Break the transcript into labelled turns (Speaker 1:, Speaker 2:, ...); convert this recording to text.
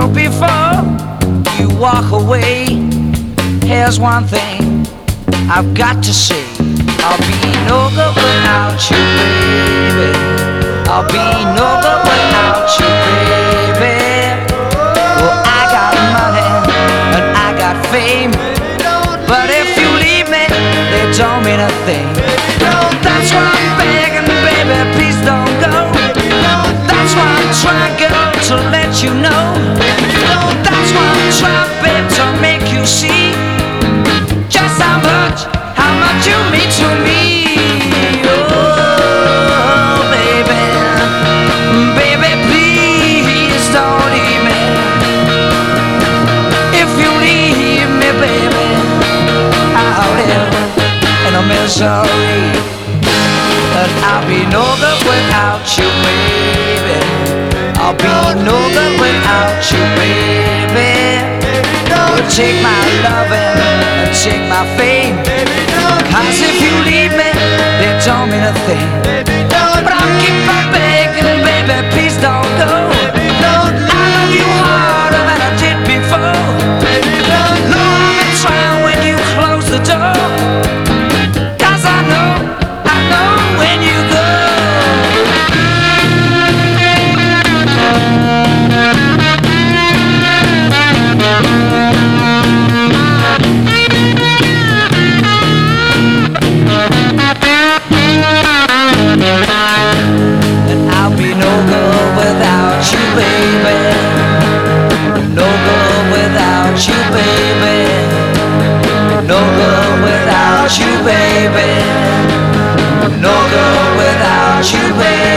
Speaker 1: out before you walk away. Here's one thing I've got to say. I'll be no good without you, baby. I'll be no good without you, baby. Well, I got money and I got fame, but if you leave me, they don't mean a thing. No, that's why I'm begging, baby, please don't go. That's why I'm trying, girl, to let you know. Misery. And I'll be no good without you, baby. I'll be no good without you, baby. Well, take my loving and take my fame. Cause if you leave me, it don't mean a thing. Without you, baby. No good without you, baby.